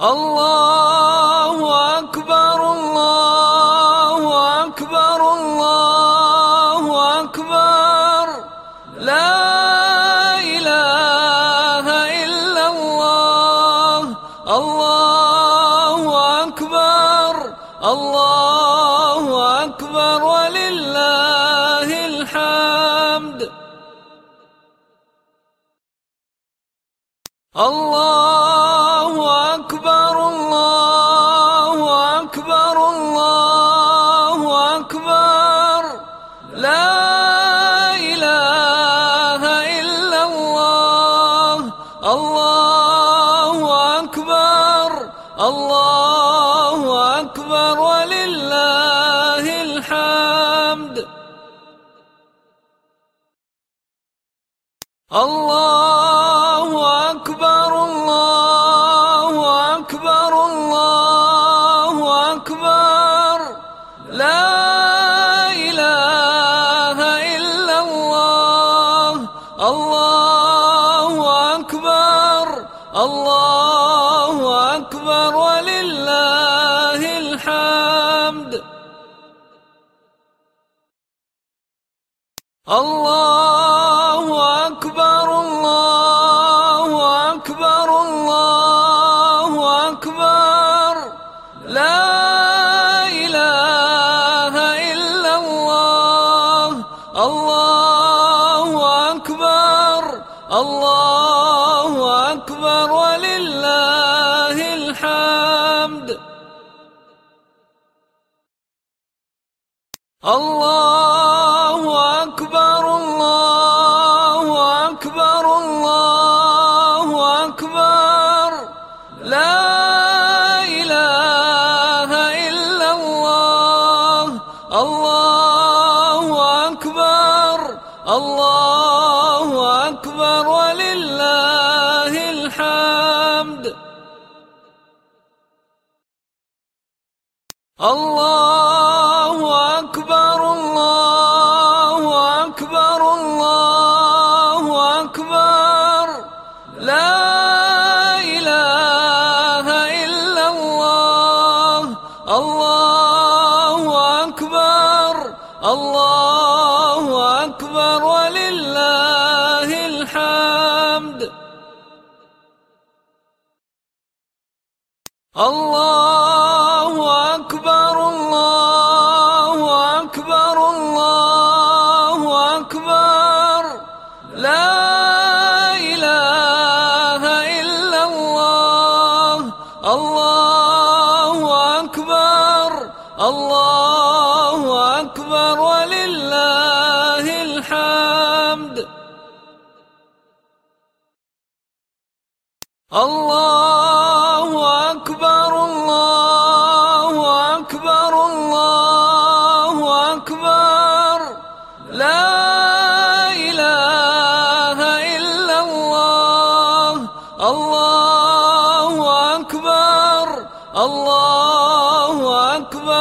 الله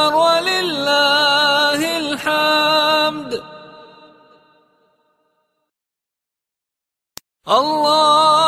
أكبر ولله الحمد. الله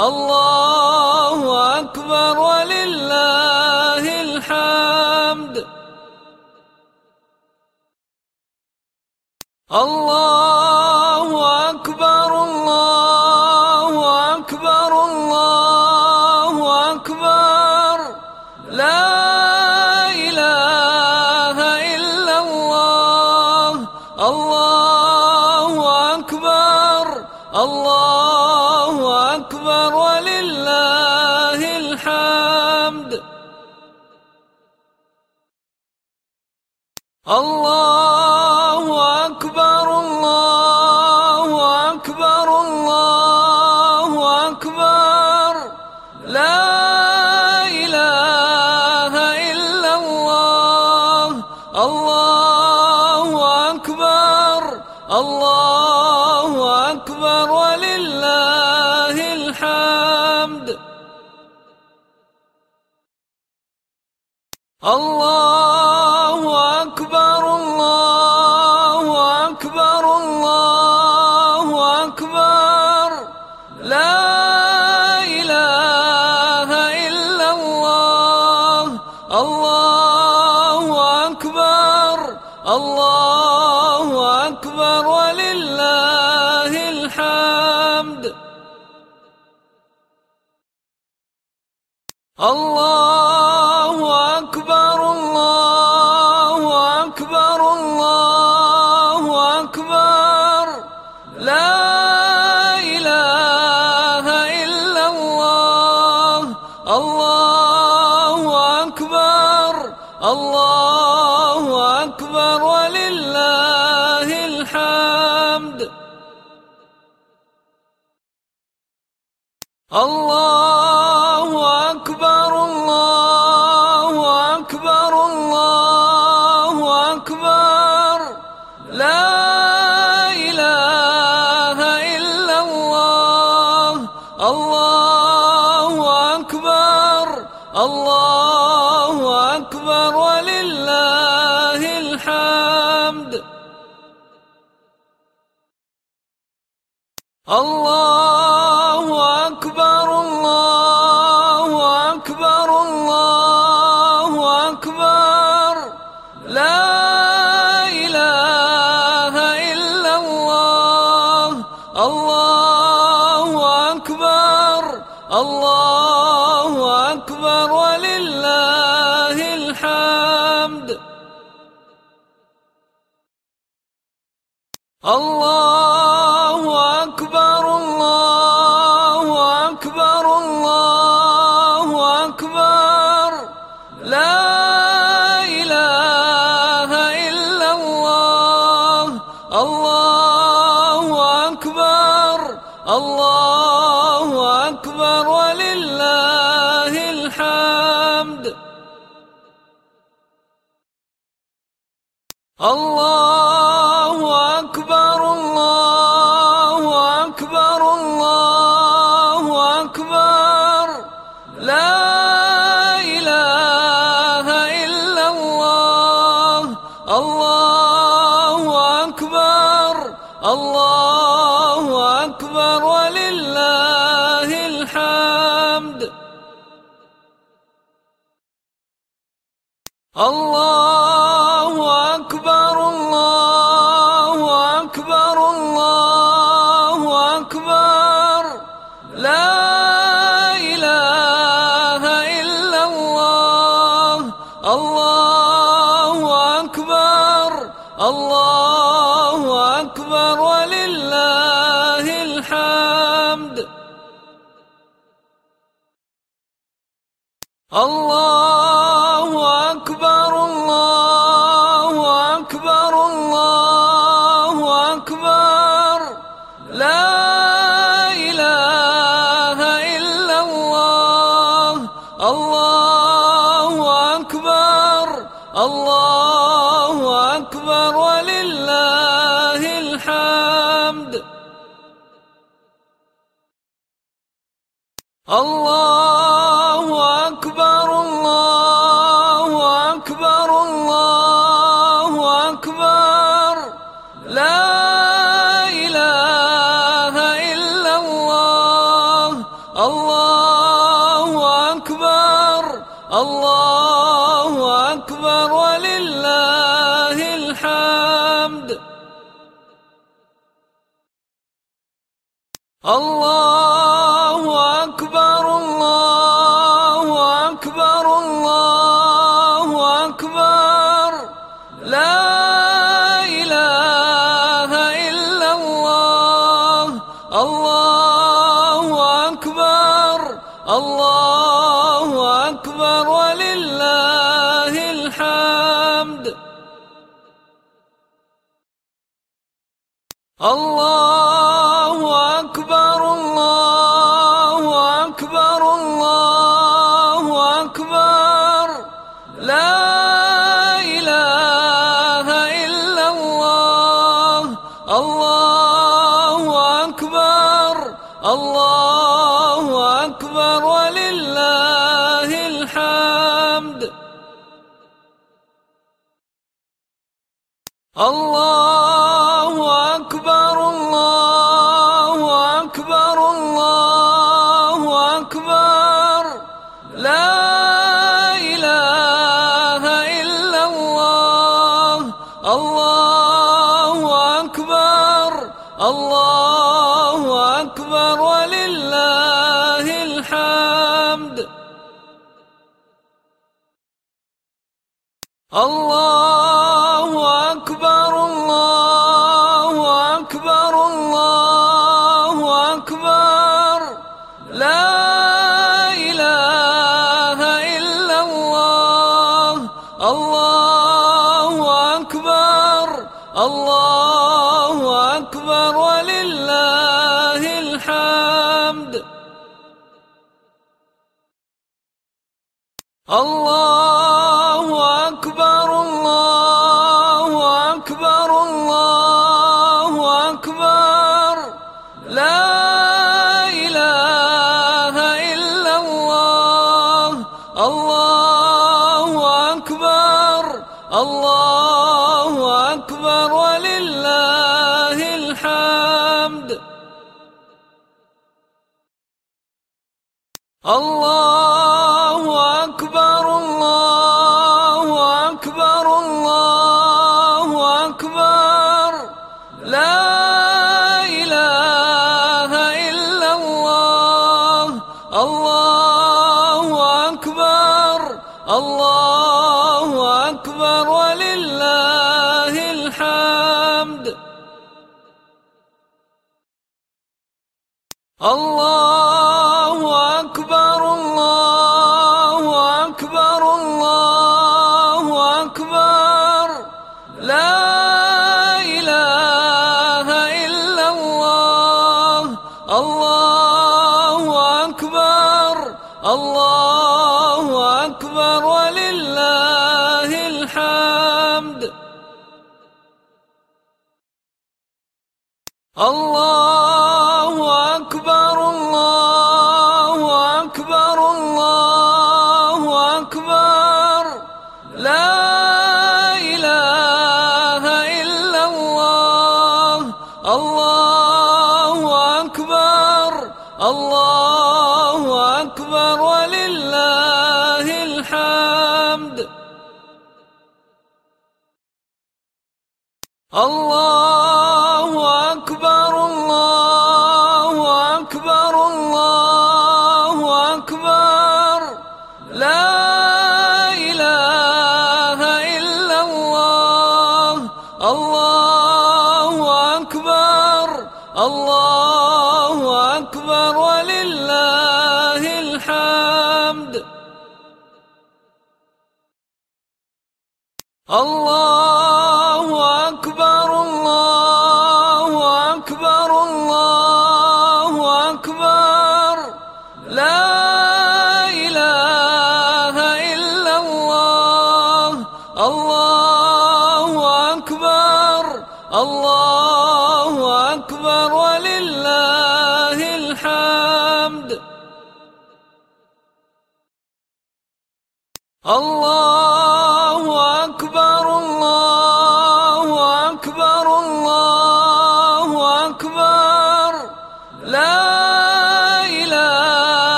اللہ الله اللہ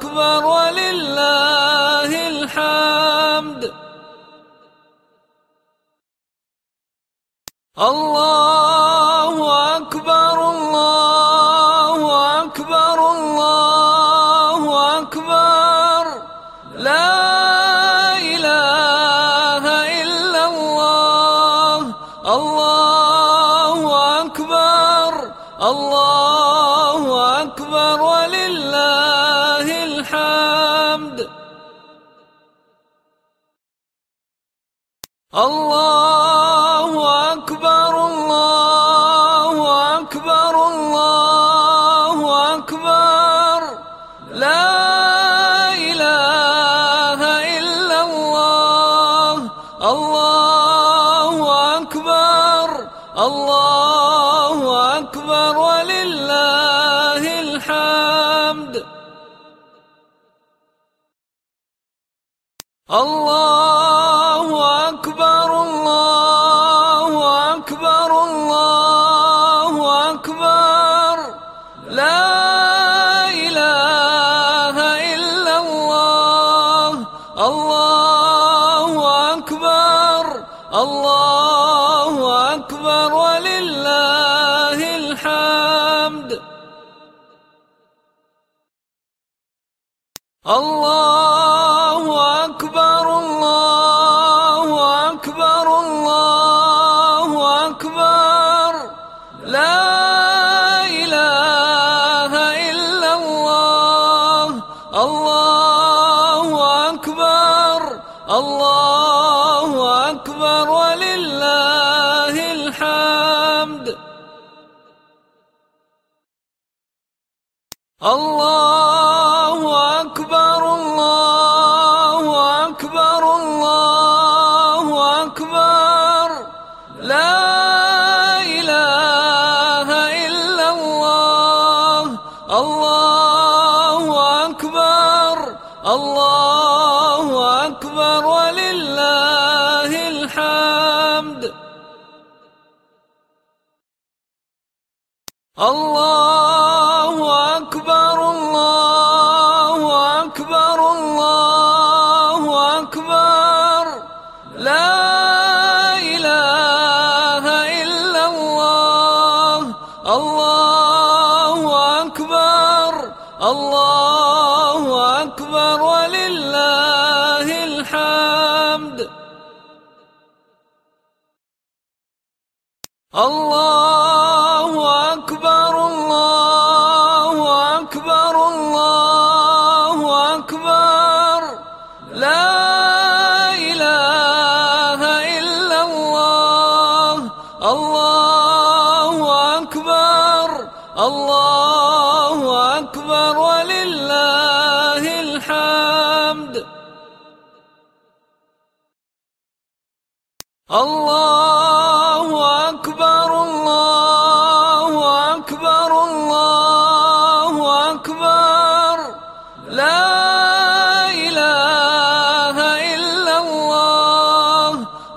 اکبر وللہ الحمد. اللہ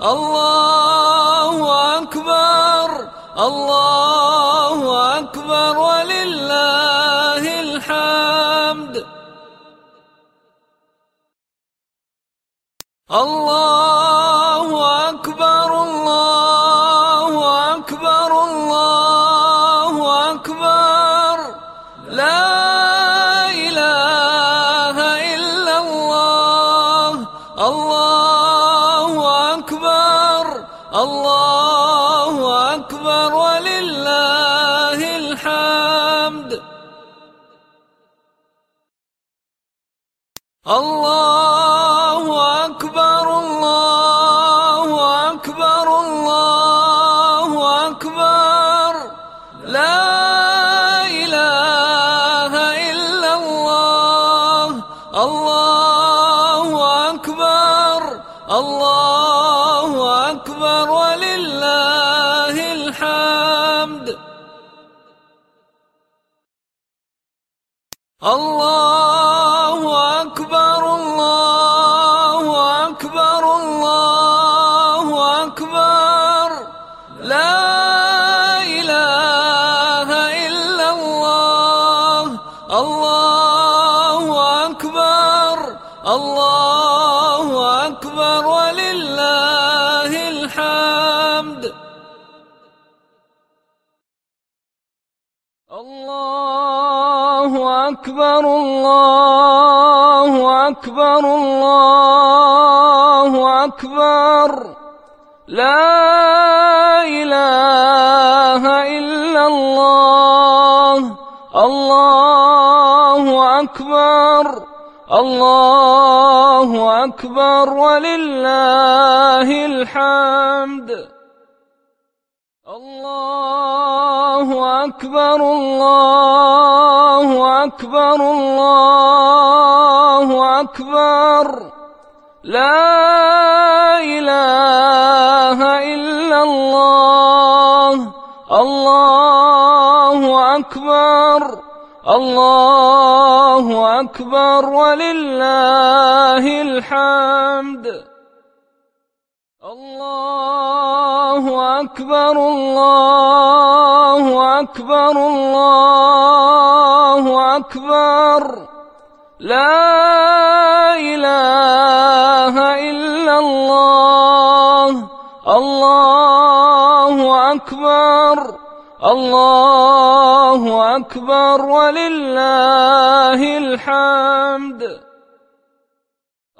الله أكبر الله أكبر لا إله إلا الله الله أكبر الله أكبر ولله الحمد الله أكبر الله أكبر الله أكبر لا إله إلا الله الله أكبر الله أكبر ولله الحمد الله أكبر الله أكبر الله أكبر. لا إله إلا الله. الله أكبر. الله أكبر. ولله الحمد.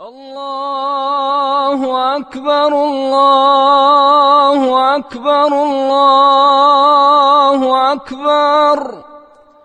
الله أكبر. الله أكبر. الله أكبر.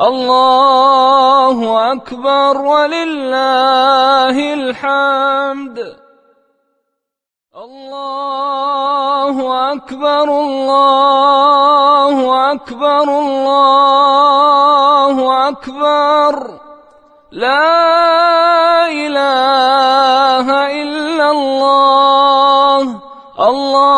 الله أكبر ولله الحمد الله أكبر الله أكبر الله أكبر لا إله إلا الله الله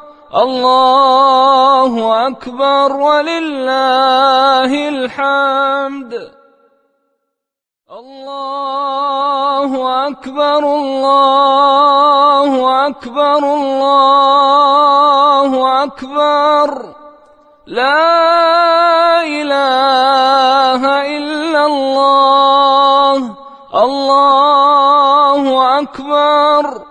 الله أكبر ولله الحمد الله أكبر الله أكبر الله أكبر لا إله إلا الله الله أكبر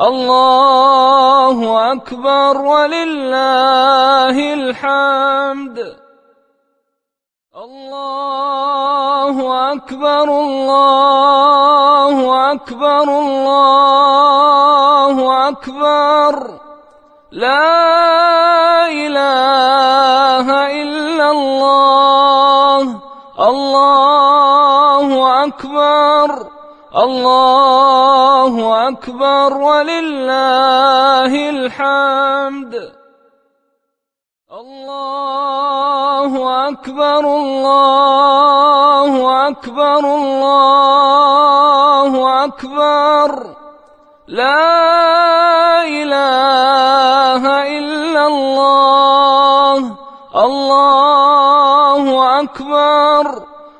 الله أكبر ولله الحمد الله أكبر الله أكبر الله أكبر لا إله إلا الله الله الله أكبر ولله الحمد الله أكبر الله أكبر الله أكبر لا إله إلا الله الله أكبر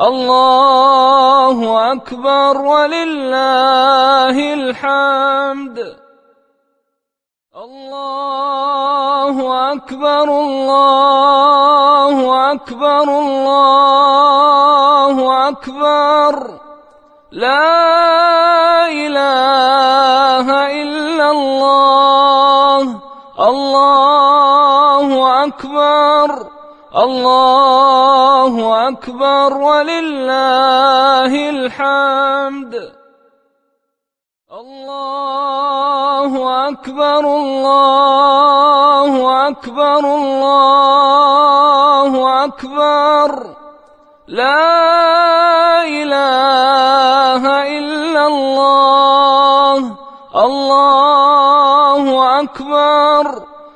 الله أكبر ولله الحمد الله أكبر الله أكبر الله أكبر لا إله إلا الله الله أكبر الله أكبر ولله الحمد الله أكبر الله أكبر الله أكبر لا إله إلا الله الله أكبر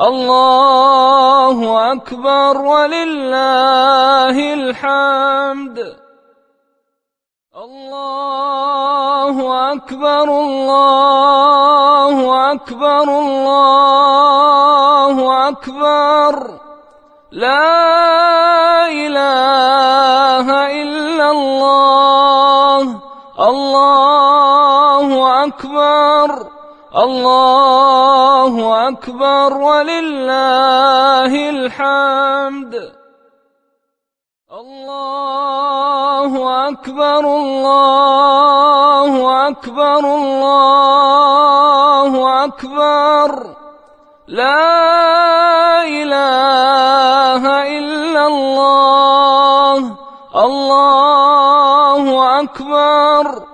الله أكبر ولله الحمد الله أكبر الله أكبر الله أكبر لا إله إلا الله الله الله أكبر ولله الحمد الله أكبر الله أكبر الله أكبر لا إله إلا الله الله أكبر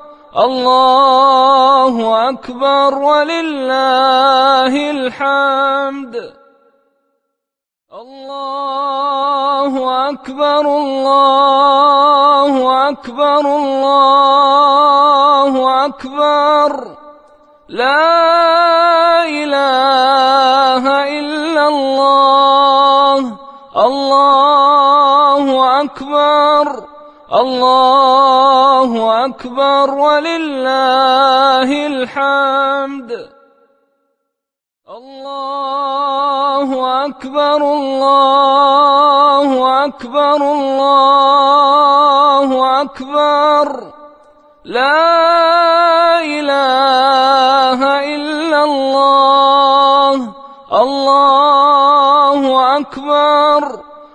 الله أكبر ولله الحمد الله أكبر الله أكبر الله أكبر لا إله إلا الله الله أكبر الله أكبر ولله الحمد الله أكبر الله أكبر الله أكبر لا إله إلا الله الله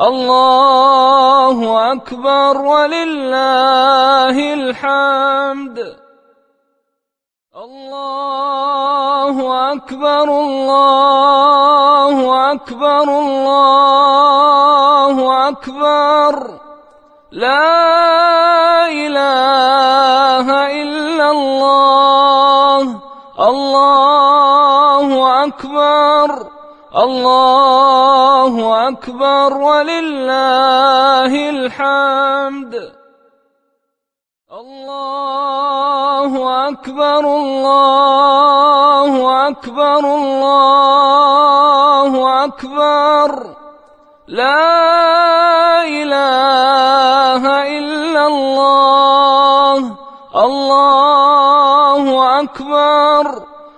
الله أكبر ولله الحمد الله أكبر الله أكبر الله أكبر لا إله إلا الله الله أكبر الله أكبر ولله الحمد الله أكبر الله أكبر الله أكبر لا إله إلا الله الله أكبر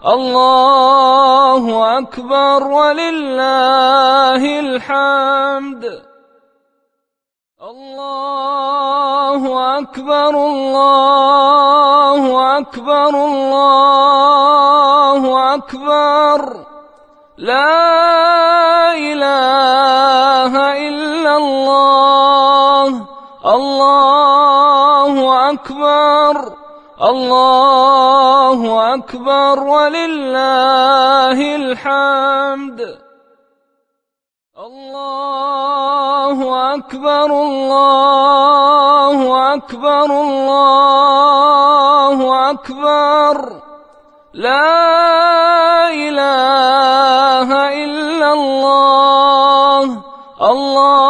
أكبر الله أكبر ولله الحمد الله أكبر الله أكبر الله أكبر لا إله إلا الله الله أكبر الله أكبر ولله الحمد الله أكبر الله أكبر الله أكبر لا إله إلا الله الله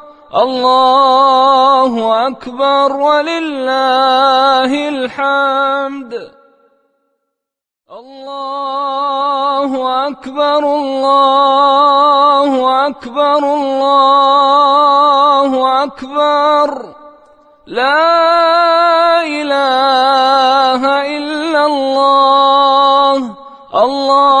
الله أكبر ولله الحمد الله أكبر الله أكبر الله أكبر لا إله إلا الله الله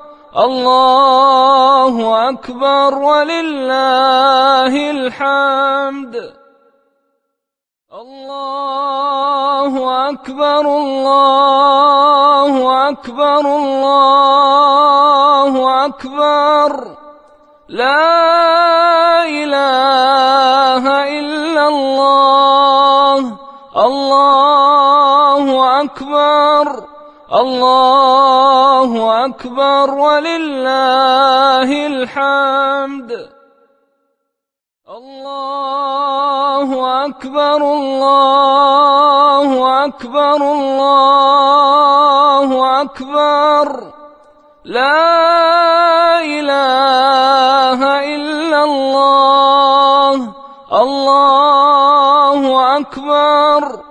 الله أكبر ولله الحمد الله أكبر الله أكبر الله أكبر لا إله إلا الله الله أكبر الله أكبر ولله الحمد الله أكبر الله أكبر الله أكبر لا إله إلا الله الله أكبر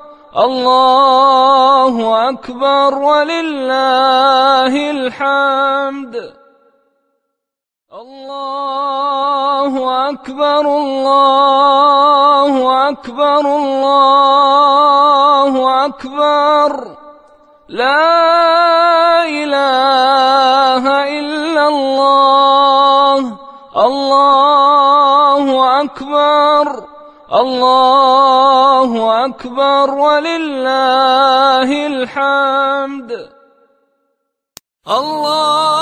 الله أكبر ولله الحمد الله أكبر الله أكبر الله أكبر لا إله إلا الله الله أكبر الله أكبر ولله الحمد الله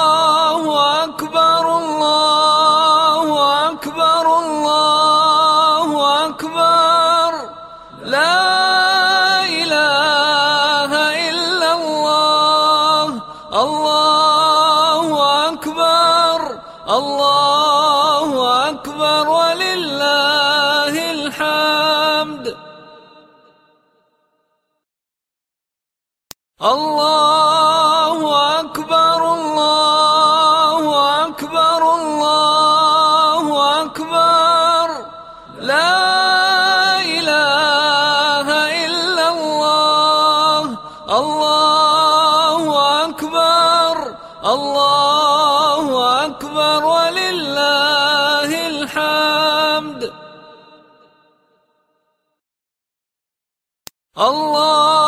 الله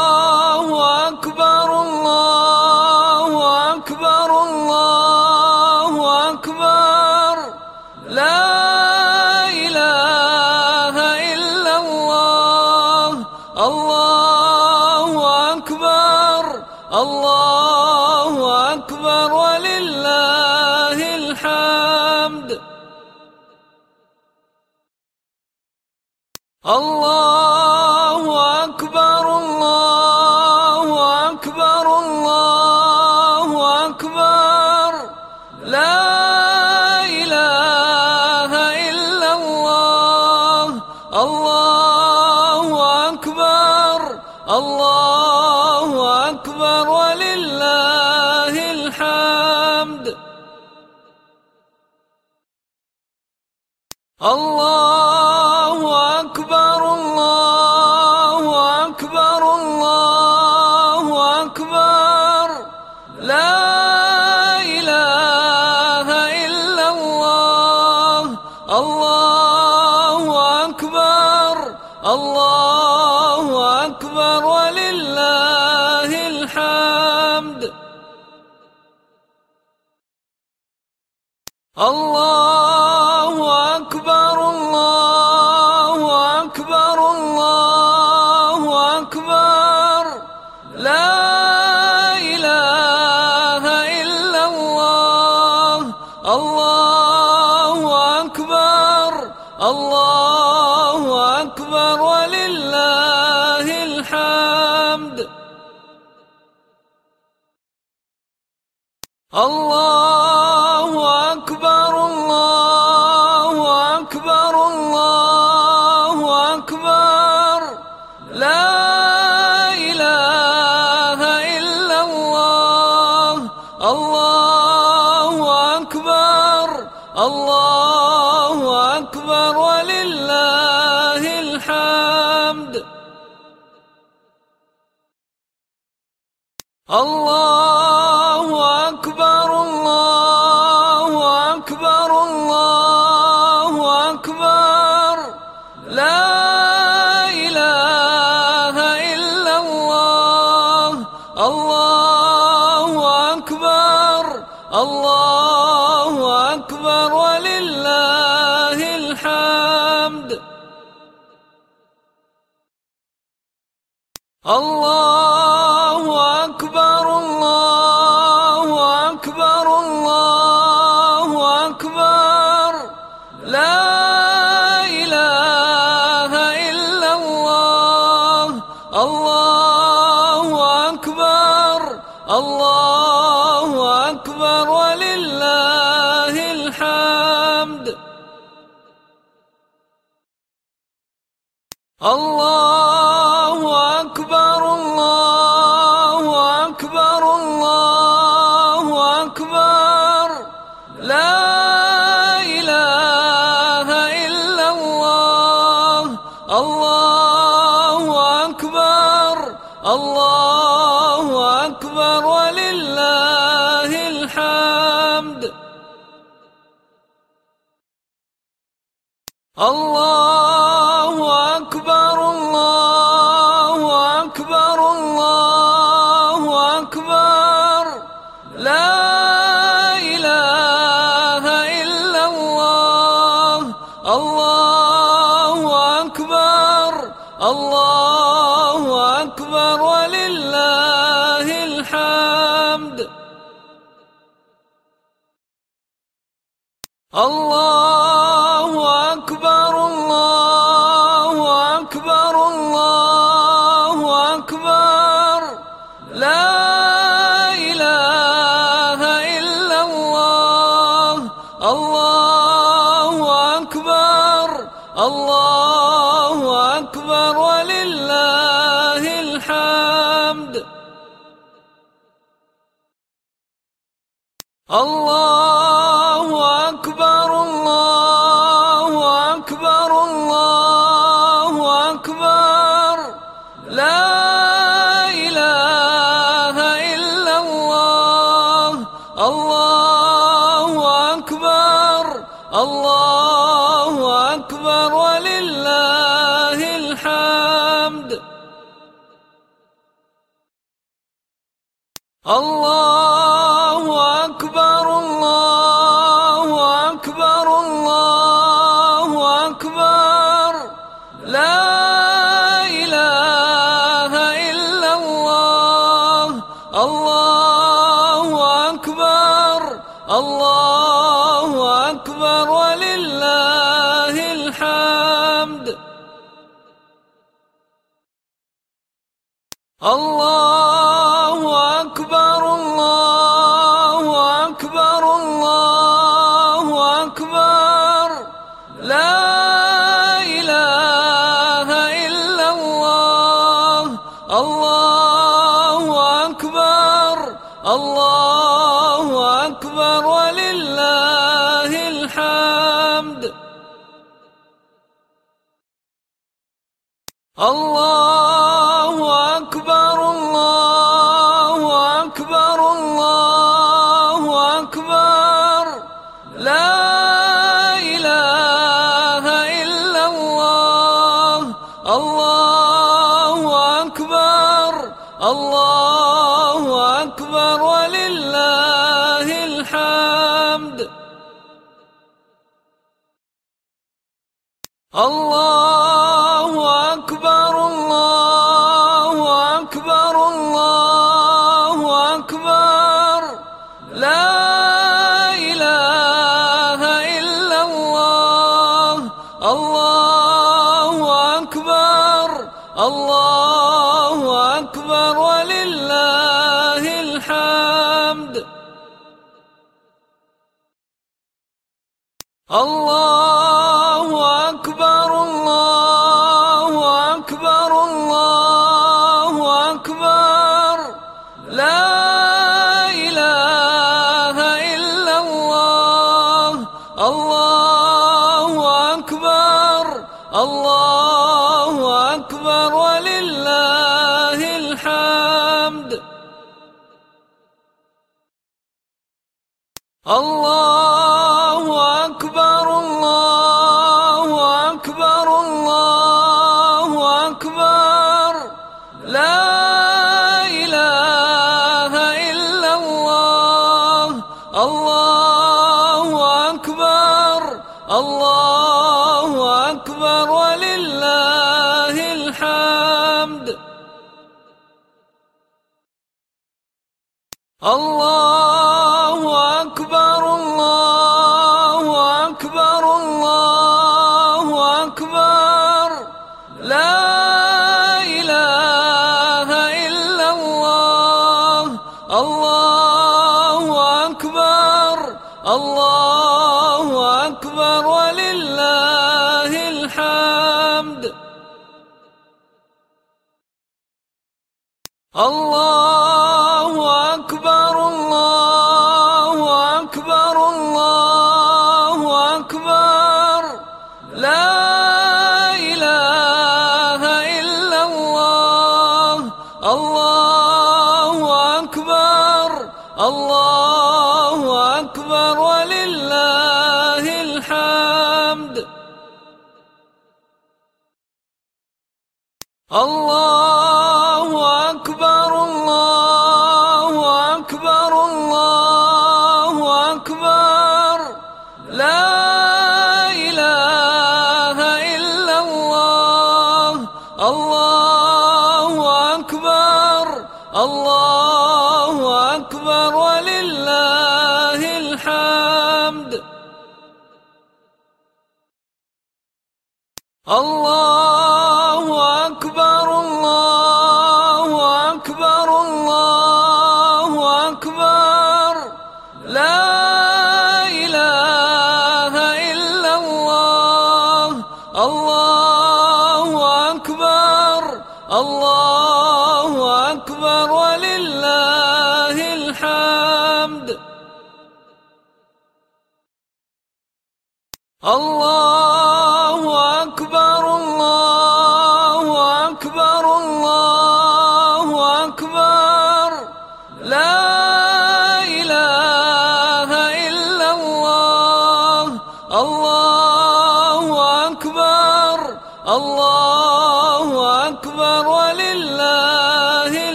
الله الله أكبر الله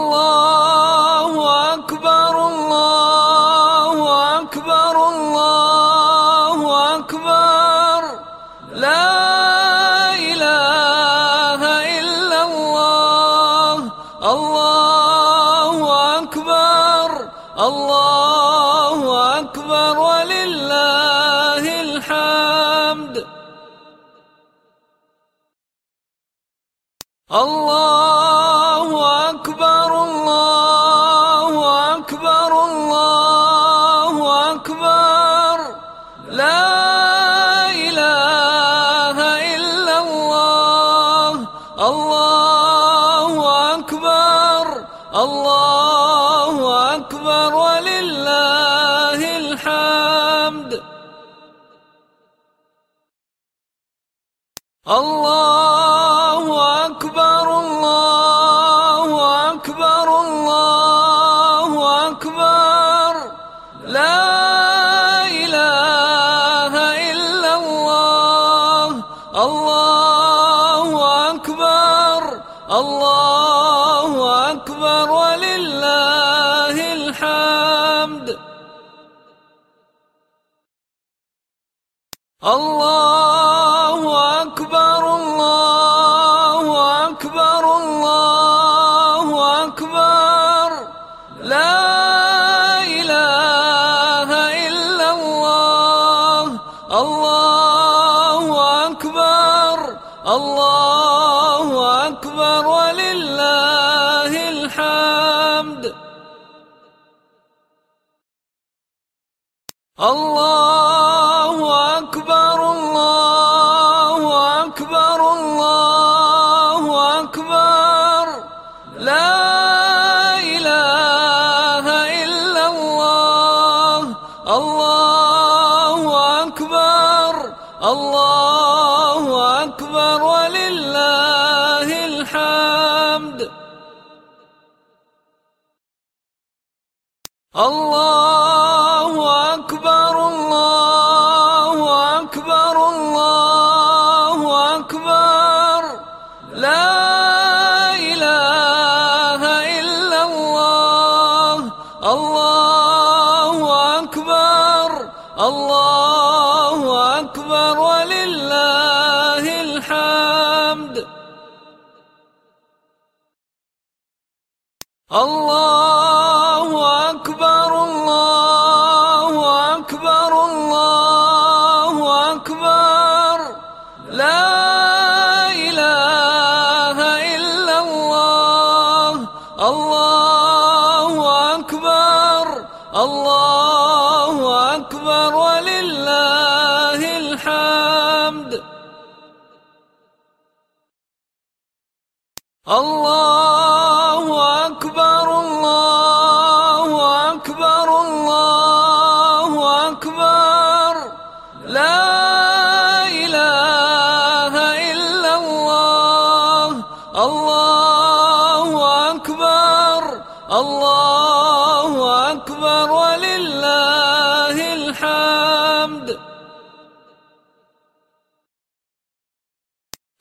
الله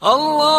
اللہ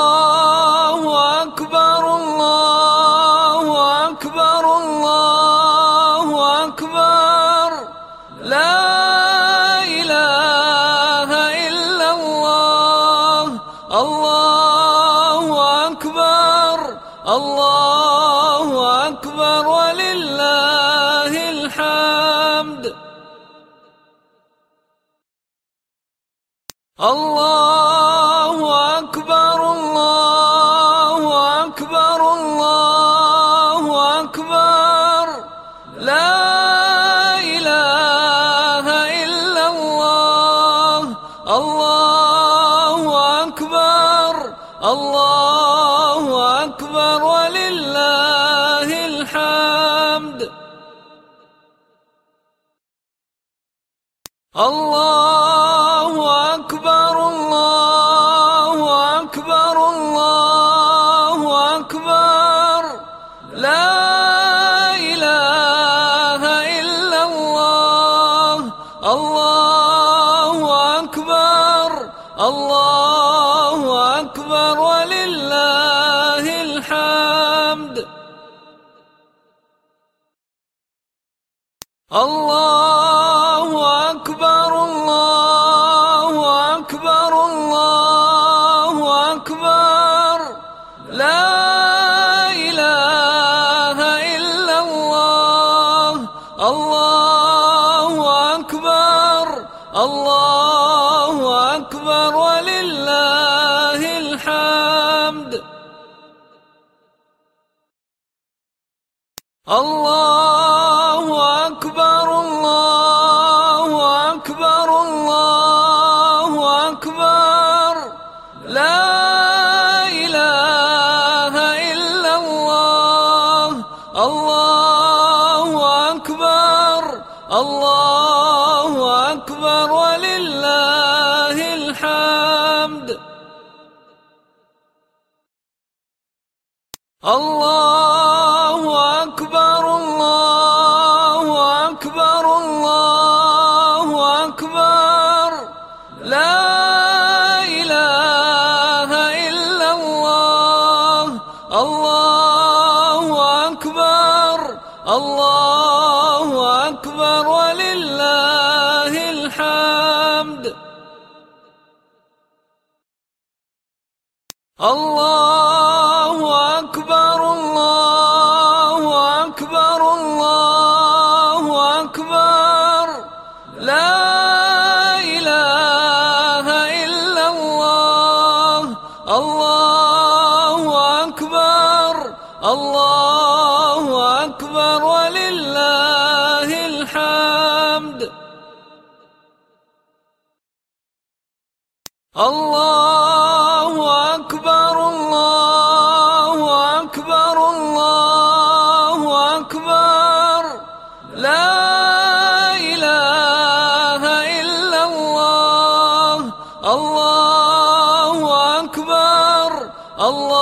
اللہ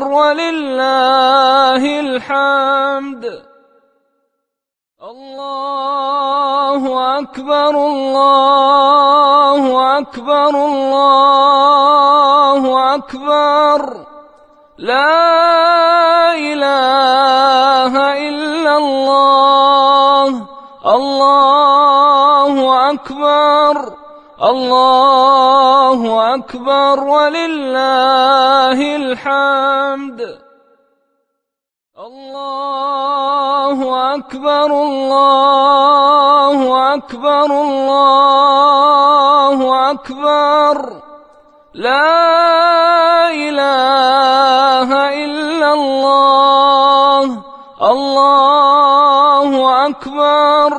الشكر ولله الحمد. الله أكبر الله أكبر الله أكبر لا الہ الا الله اللہ اکبر. اللہ اکبر وللہ الحمد اللہ اکبر اللہ اکبر اللہ اکبر لا الہ الا اللہ اللہ اکبر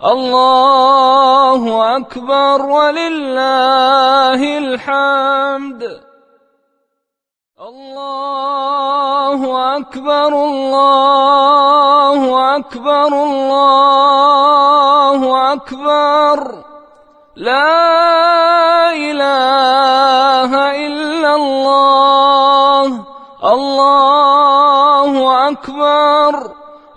الله اکبر ولله الحمد الله اکبر الله اکبر الله اکبر لا الہ الا الله اللہ اکبر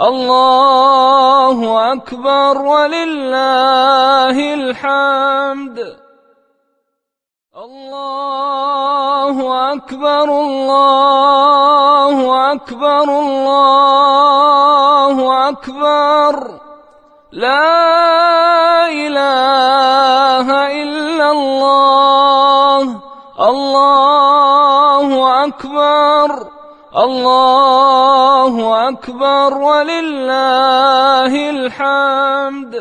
الله أكبر ولله الحمد الله أكبر الله أكبر الله أكبر لا إله إلا الله الله أكبر الله أكبر ولله الحمد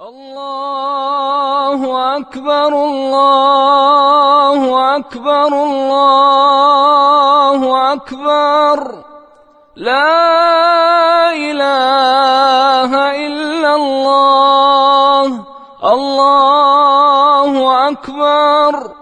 الله أكبر الله أكبر الله أكبر لا إله إلا الله الله أكبر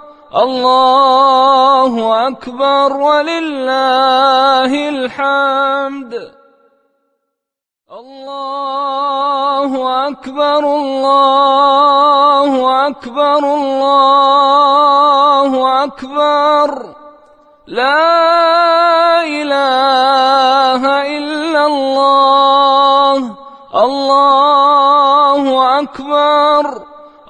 الله أكبر ولله الحمد الله أكبر الله أكبر الله أكبر لا إله إلا الله الله أكبر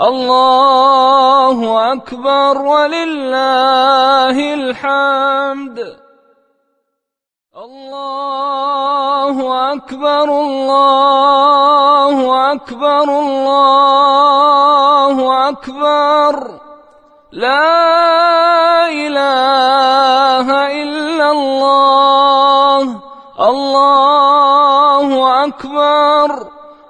الله أكبر ولله الحمد الله أكبر الله أكبر الله أكبر لا إله إلا الله الله أكبر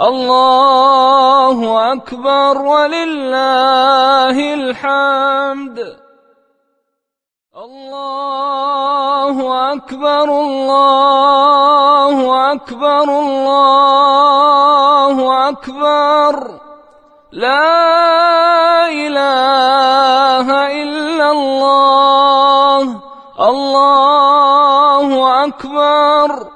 الله أكبر ولله الحمد الله أكبر الله أكبر الله أكبر لا إله إلا الله الله أكبر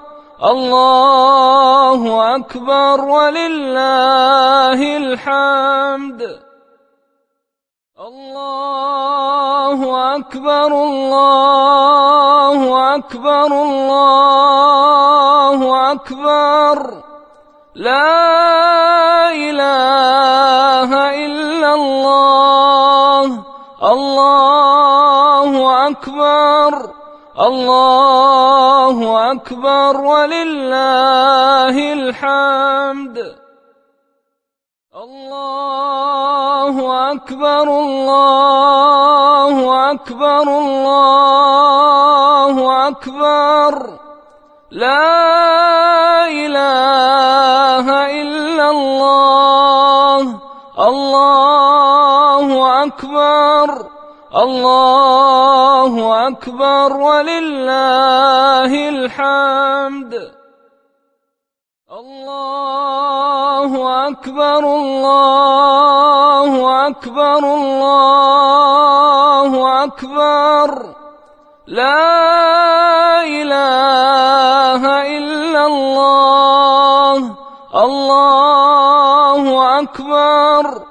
الله أكبر ولله الحمد الله أكبر الله أكبر الله أكبر لا إله إلا الله الله أكبر الله أكبر ولله الحمد الله أكبر الله أكبر الله أكبر لا إله إلا الله الله أكبر الله أكبر ولله الحمد الله أكبر الله أكبر الله أكبر لا إله إلا الله الله أكبر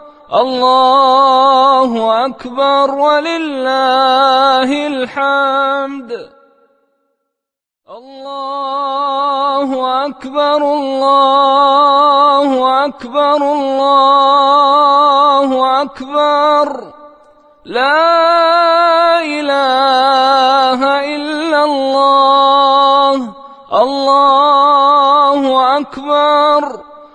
الله أكبر ولله الحمد الله أكبر الله أكبر الله أكبر لا إله إلا الله الله أكبر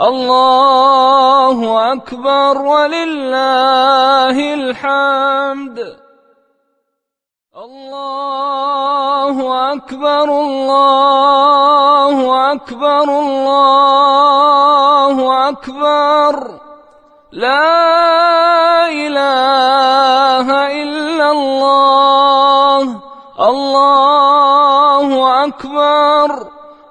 الله أكبر ولله الحمد الله أكبر الله أكبر الله أكبر لا إله إلا الله الله أكبر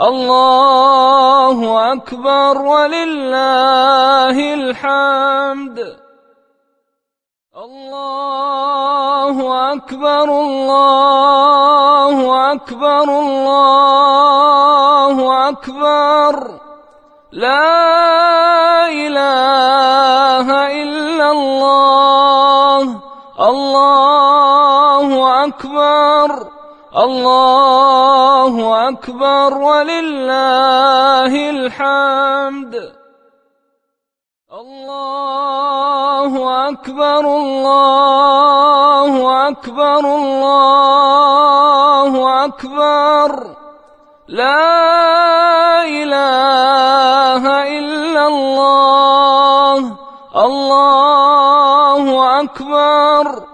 الله أكبر ولله الحمد الله أكبر الله أكبر الله أكبر لا إله إلا الله الله أكبر الله أكبر ولله الحمد الله أكبر الله أكبر الله أكبر لا إله إلا الله الله أكبر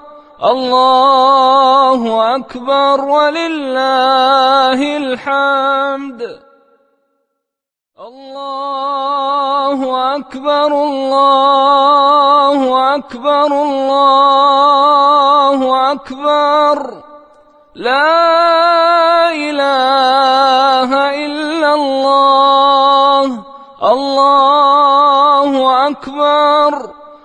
الله أكبر ولله الحمد الله أكبر الله أكبر الله أكبر لا إله إلا الله الله أكبر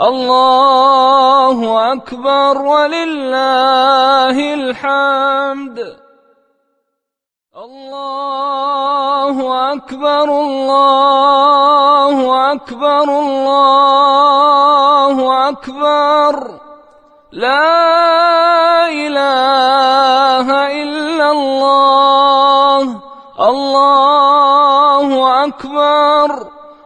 الله أكبر ولله الحمد الله أكبر الله أكبر الله أكبر لا إله إلا الله الله أكبر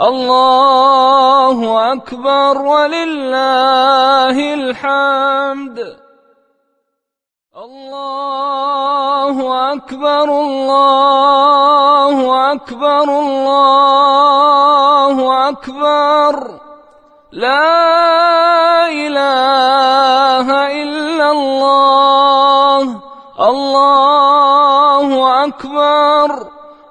الله أكبر ولله الحمد الله أكبر الله أكبر الله أكبر لا إله إلا الله الله أكبر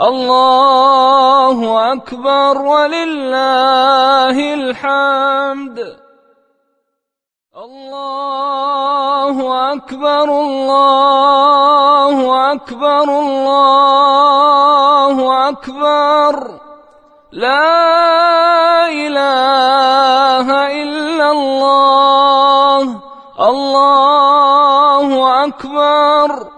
الله أكبر ولله الحمد الله أكبر الله أكبر الله أكبر لا إله إلا الله الله أكبر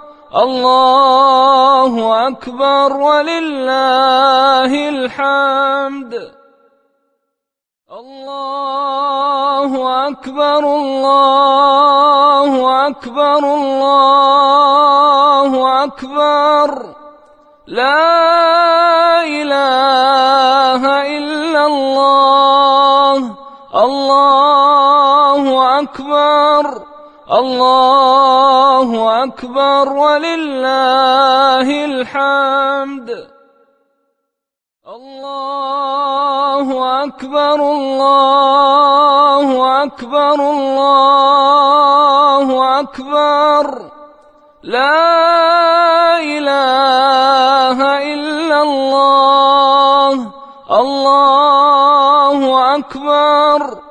الله أكبر ولله الحمد الله أكبر الله أكبر الله أكبر لا إله إلا الله الله أكبر الله أكبر ولله الحمد الله أكبر الله أكبر الله أكبر لا إله إلا الله الله أكبر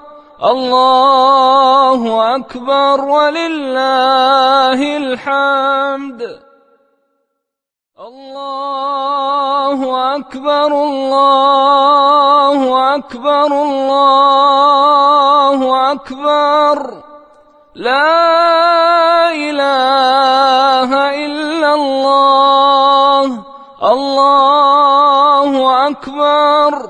الله أكبر ولله الحمد الله أكبر الله أكبر الله أكبر لا إله إلا الله الله أكبر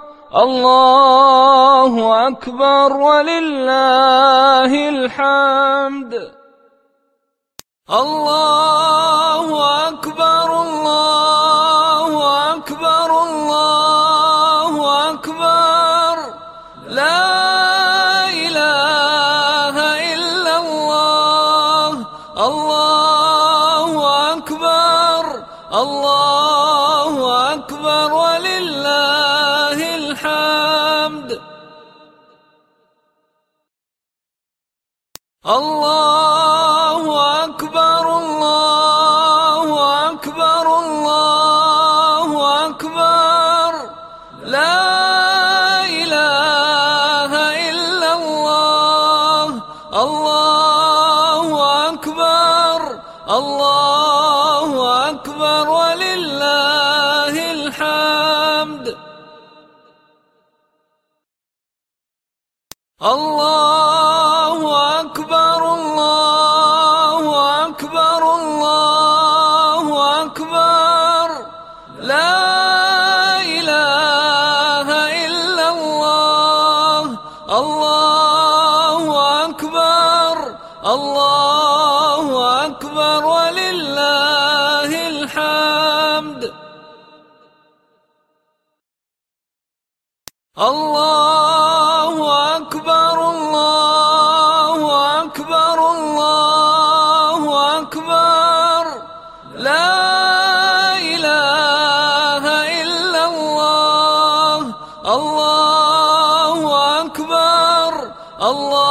الله أكبر ولله الحمد الله اللہ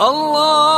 الله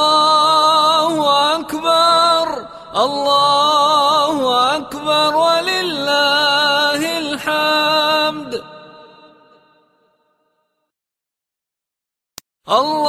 الله أكبر الله أكبر ولله الحمد الله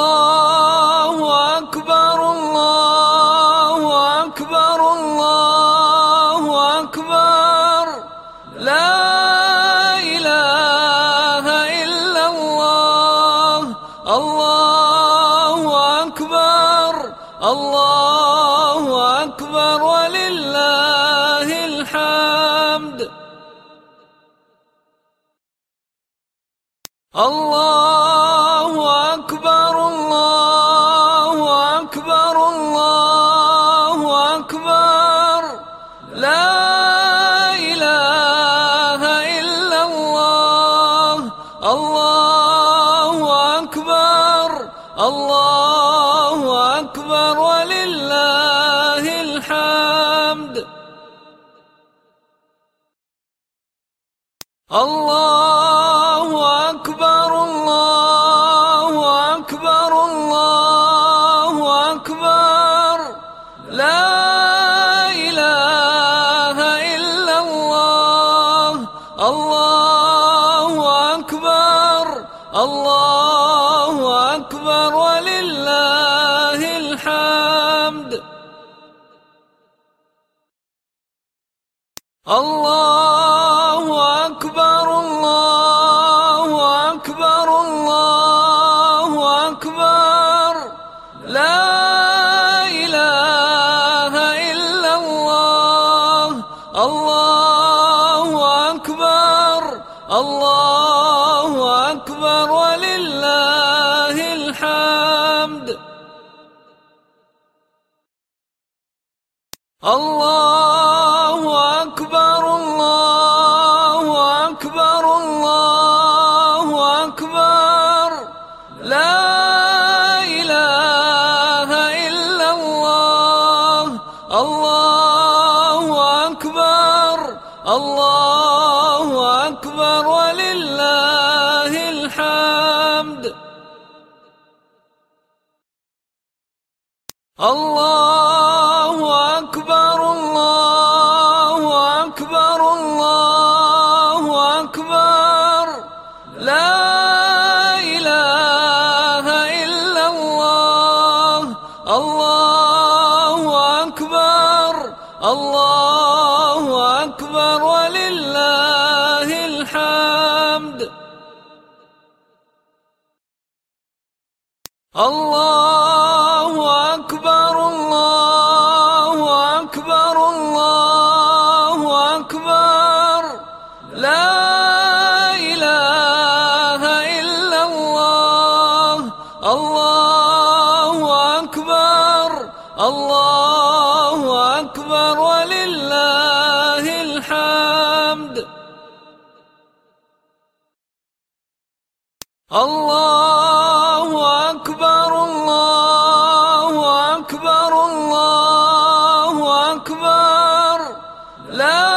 لا